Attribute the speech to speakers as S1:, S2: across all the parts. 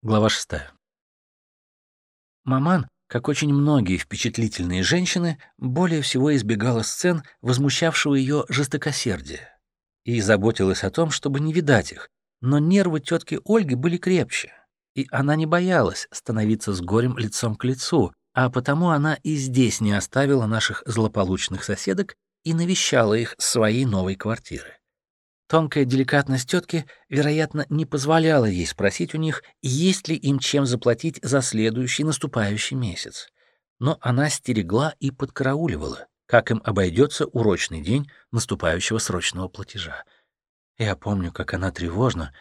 S1: Глава 6. Маман, как очень многие впечатлительные женщины, более всего избегала сцен, возмущавшего ее жестокосердие, и заботилась о том, чтобы не видать их, но нервы тетки Ольги были крепче, и она не боялась становиться с горем лицом к лицу, а потому она и здесь не оставила наших злополучных соседок и навещала их с своей новой квартиры. Тонкая деликатность тетки, вероятно, не позволяла ей спросить у них, есть ли им чем заплатить за следующий наступающий месяц. Но она стерегла и подкарауливала, как им обойдется урочный день наступающего срочного платежа. Я помню, как она тревожно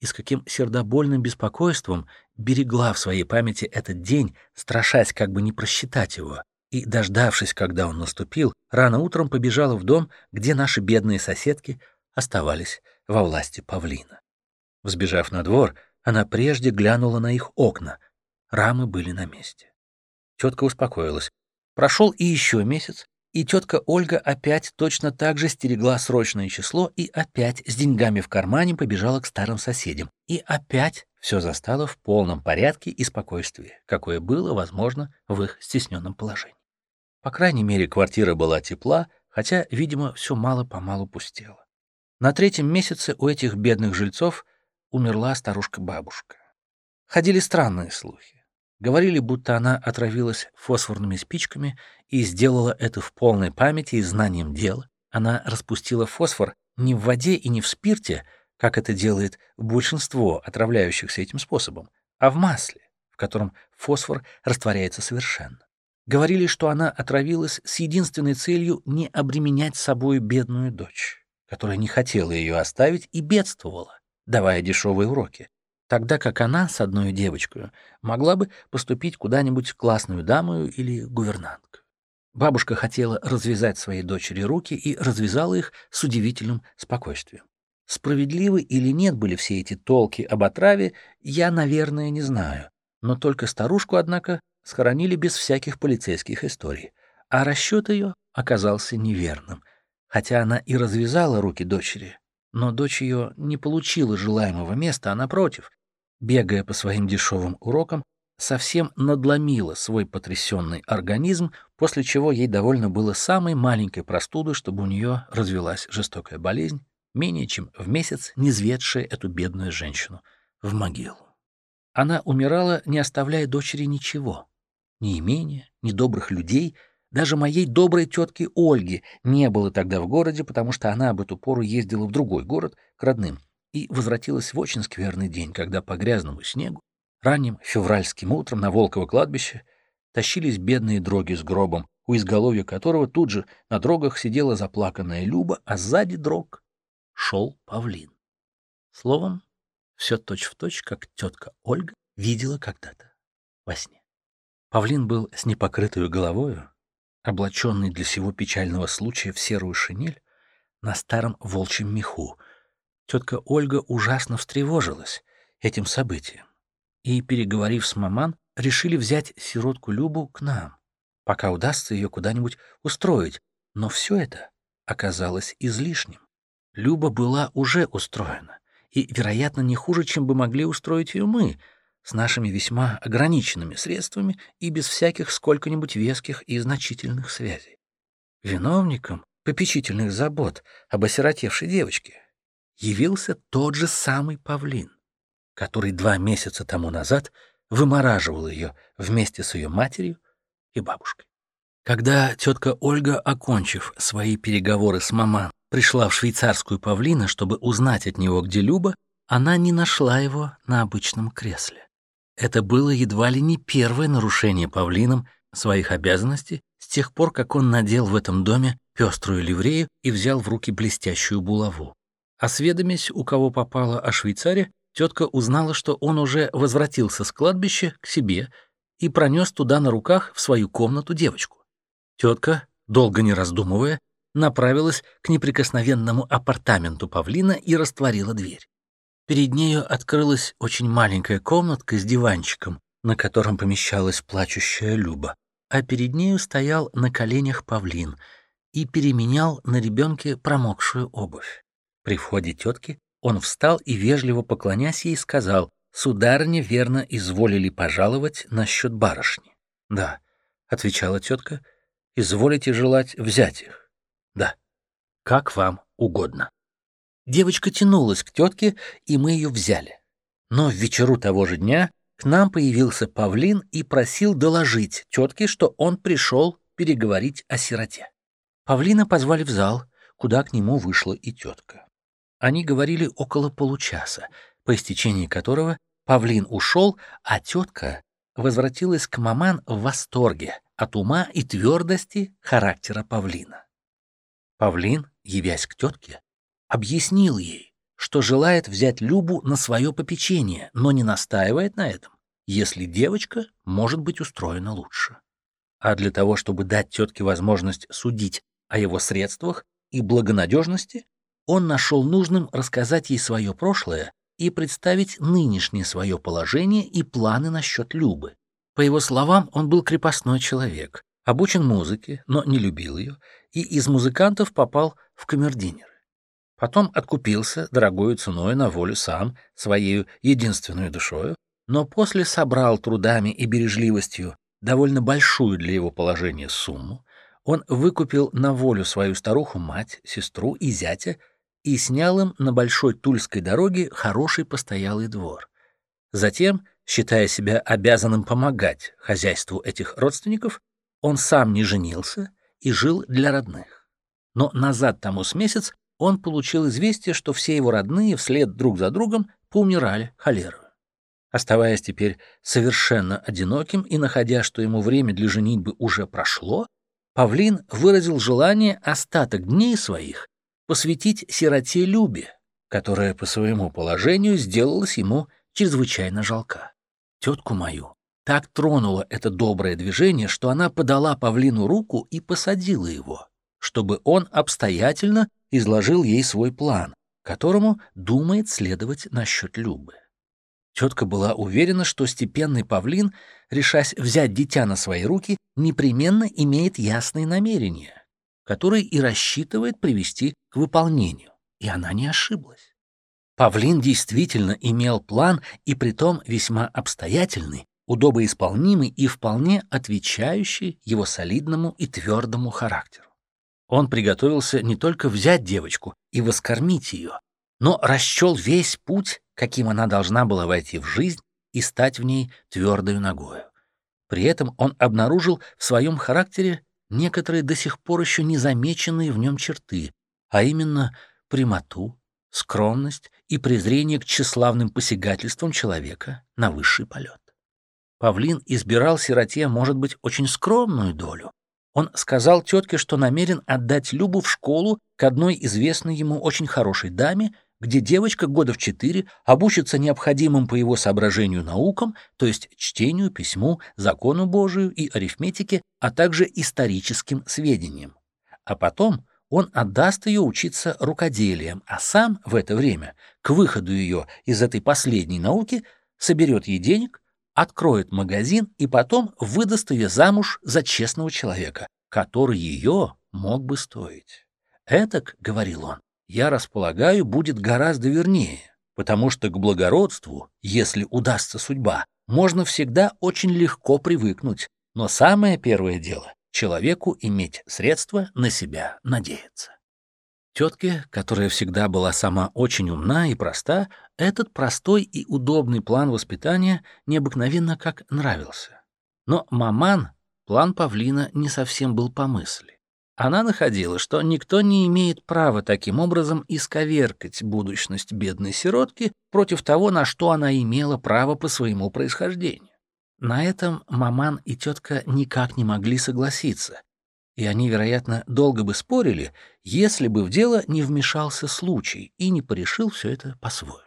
S1: и с каким сердобольным беспокойством берегла в своей памяти этот день, страшась как бы не просчитать его, и, дождавшись, когда он наступил, рано утром побежала в дом, где наши бедные соседки оставались во власти павлина. Взбежав на двор, она прежде глянула на их окна. Рамы были на месте. Тетка успокоилась. Прошел и еще месяц, и тетка Ольга опять точно так же стерегла срочное число и опять с деньгами в кармане побежала к старым соседям. И опять все застало в полном порядке и спокойствии, какое было возможно в их стесненном положении. По крайней мере, квартира была тепла, хотя, видимо, все мало-помалу пустело. На третьем месяце у этих бедных жильцов умерла старушка-бабушка. Ходили странные слухи. Говорили, будто она отравилась фосфорными спичками и сделала это в полной памяти и знанием дела. Она распустила фосфор не в воде и не в спирте, как это делает большинство отравляющихся этим способом, а в масле, в котором фосфор растворяется совершенно. Говорили, что она отравилась с единственной целью не обременять собой бедную дочь которая не хотела ее оставить и бедствовала, давая дешевые уроки, тогда как она с одной девочкой могла бы поступить куда-нибудь в классную даму или гувернантку. Бабушка хотела развязать своей дочери руки и развязала их с удивительным спокойствием. Справедливы или нет были все эти толки об отраве, я, наверное, не знаю. Но только старушку, однако, схоронили без всяких полицейских историй. А расчет ее оказался неверным хотя она и развязала руки дочери, но дочь ее не получила желаемого места, а напротив, бегая по своим дешевым урокам, совсем надломила свой потрясенный организм, после чего ей довольно было самой маленькой простуды, чтобы у нее развелась жестокая болезнь, менее чем в месяц низведшая эту бедную женщину в могилу. Она умирала, не оставляя дочери ничего, ни имения, ни добрых людей — даже моей доброй тетки Ольги не было тогда в городе, потому что она об эту пору ездила в другой город, к родным, и возвратилась в очень скверный день, когда по грязному снегу, ранним февральским утром на Волково кладбище тащились бедные дроги с гробом, у изголовья которого тут же на дрогах сидела заплаканная Люба, а сзади дрог шел павлин. Словом, все точь-в-точь, точь, как тетка Ольга видела когда-то во сне. Павлин был с непокрытую головою, облаченный для сего печального случая в серую шинель, на старом волчьем меху. Тетка Ольга ужасно встревожилась этим событием. И, переговорив с маман, решили взять сиротку Любу к нам, пока удастся ее куда-нибудь устроить. Но все это оказалось излишним. Люба была уже устроена, и, вероятно, не хуже, чем бы могли устроить ее мы — с нашими весьма ограниченными средствами и без всяких сколько-нибудь веских и значительных связей. Виновником попечительных забот об осиротевшей девочке явился тот же самый павлин, который два месяца тому назад вымораживал ее вместе с ее матерью и бабушкой. Когда тетка Ольга, окончив свои переговоры с маман, пришла в швейцарскую павлина, чтобы узнать от него, где Люба, она не нашла его на обычном кресле. Это было едва ли не первое нарушение павлином своих обязанностей с тех пор, как он надел в этом доме пеструю ливрею и взял в руки блестящую булаву. Осведомясь, у кого попало о Швейцаре, тетка узнала, что он уже возвратился с кладбища к себе и пронес туда на руках в свою комнату девочку. Тетка, долго не раздумывая, направилась к неприкосновенному апартаменту павлина и растворила дверь. Перед нею открылась очень маленькая комнатка с диванчиком, на котором помещалась плачущая Люба, а перед нею стоял на коленях павлин и переменял на ребенке промокшую обувь. При входе тетки он встал и, вежливо поклонясь ей, сказал сударыня верно изволили пожаловать насчет барышни. Да, отвечала тетка, изволите желать взять их. Да, как вам угодно. Девочка тянулась к тетке, и мы ее взяли. Но в вечеру того же дня к нам появился павлин и просил доложить тетке, что он пришел переговорить о сироте. Павлина позвали в зал, куда к нему вышла и тетка. Они говорили около получаса, по истечении которого павлин ушел, а тетка возвратилась к маман в восторге от ума и твердости характера павлина. Павлин, явясь к тетке, объяснил ей, что желает взять Любу на свое попечение, но не настаивает на этом, если девочка может быть устроена лучше. А для того, чтобы дать тетке возможность судить о его средствах и благонадежности, он нашел нужным рассказать ей свое прошлое и представить нынешнее свое положение и планы насчет Любы. По его словам, он был крепостной человек, обучен музыке, но не любил ее, и из музыкантов попал в камердинер. Потом откупился дорогою ценой на волю сам, своей единственную душою, но после собрал трудами и бережливостью довольно большую для его положения сумму, он выкупил на волю свою старуху-мать, сестру и зятя и снял им на большой Тульской дороге хороший постоялый двор. Затем, считая себя обязанным помогать хозяйству этих родственников, он сам не женился и жил для родных. Но назад тому с месяц он получил известие, что все его родные вслед друг за другом поумирали холерой. Оставаясь теперь совершенно одиноким и находя, что ему время для женитьбы уже прошло, Павлин выразил желание остаток дней своих посвятить сироте Любе, которая по своему положению сделалась ему чрезвычайно жалка. Тетку мою так тронуло это доброе движение, что она подала Павлину руку и посадила его, чтобы он обстоятельно изложил ей свой план, которому думает следовать насчет Любы. Тетка была уверена, что степенный павлин, решась взять дитя на свои руки, непременно имеет ясные намерения, которые и рассчитывает привести к выполнению. И она не ошиблась. Павлин действительно имел план, и притом весьма обстоятельный, удобоисполнимый и вполне отвечающий его солидному и твердому характеру. Он приготовился не только взять девочку и воскормить ее, но расчел весь путь, каким она должна была войти в жизнь и стать в ней твердою ногою. При этом он обнаружил в своем характере некоторые до сих пор еще незамеченные в нем черты, а именно прямоту, скромность и презрение к тщеславным посягательствам человека на высший полет. Павлин избирал сироте, может быть, очень скромную долю, он сказал тетке, что намерен отдать Любу в школу к одной известной ему очень хорошей даме, где девочка года в четыре обучится необходимым по его соображению наукам, то есть чтению, письму, закону Божию и арифметике, а также историческим сведениям. А потом он отдаст ее учиться рукоделием, а сам в это время, к выходу ее из этой последней науки, соберет ей денег, откроет магазин и потом выдаст ее замуж за честного человека, который ее мог бы стоить. «Этак, — говорил он, — я располагаю, будет гораздо вернее, потому что к благородству, если удастся судьба, можно всегда очень легко привыкнуть, но самое первое дело — человеку иметь средства на себя надеяться. Тетке, которая всегда была сама очень умна и проста, этот простой и удобный план воспитания необыкновенно как нравился. Но маман план павлина не совсем был по мысли. Она находила, что никто не имеет права таким образом исковеркать будущность бедной сиротки против того, на что она имела право по своему происхождению. На этом маман и тетка никак не могли согласиться, и они, вероятно, долго бы спорили, если бы в дело не вмешался случай и не порешил все это по-своему.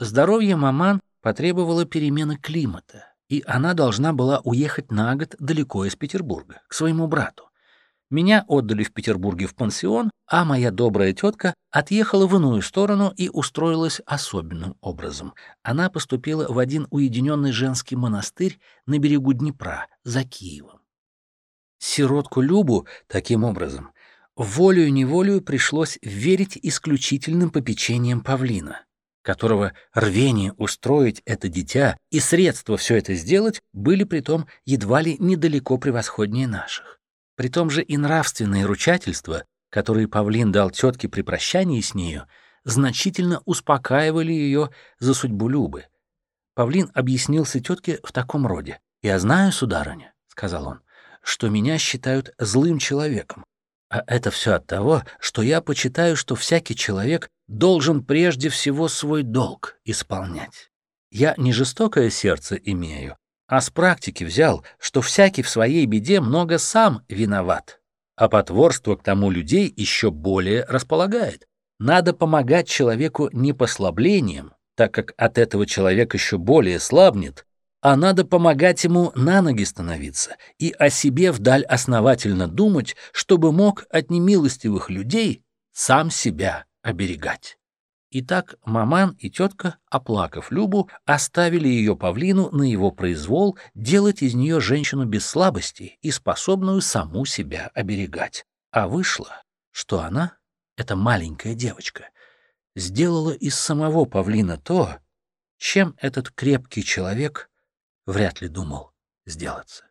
S1: Здоровье маман потребовало перемены климата, и она должна была уехать на год далеко из Петербурга, к своему брату. Меня отдали в Петербурге в пансион, а моя добрая тетка отъехала в иную сторону и устроилась особенным образом. Она поступила в один уединенный женский монастырь на берегу Днепра, за Киевом. Сиротку Любу, таким образом, волею-неволею пришлось верить исключительным попечением павлина. которого рвение устроить это дитя и средства все это сделать были притом едва ли недалеко превосходнее наших. При том же и нравственные ручательства, которые Павлин дал тетке при прощании с нею, значительно успокаивали ее за судьбу Любы. Павлин объяснился тетке в таком роде. «Я знаю, сударыня», — сказал он, — «что меня считают злым человеком, а это все от того, что я почитаю, что всякий человек должен прежде всего свой долг исполнять. Я не жестокое сердце имею, а с практики взял, что всякий в своей беде много сам виноват, а потворство к тому людей еще более располагает. Надо помогать человеку не послаблением, так как от этого человек еще более слабнет, а надо помогать ему на ноги становиться и о себе вдаль основательно думать, чтобы мог от немилостивых людей сам себя оберегать. Итак, маман и тетка, оплакав Любу, оставили ее павлину на его произвол делать из нее женщину без слабости и способную саму себя оберегать. А вышло, что она, эта маленькая девочка, сделала из самого павлина то, чем этот крепкий человек вряд ли думал сделаться.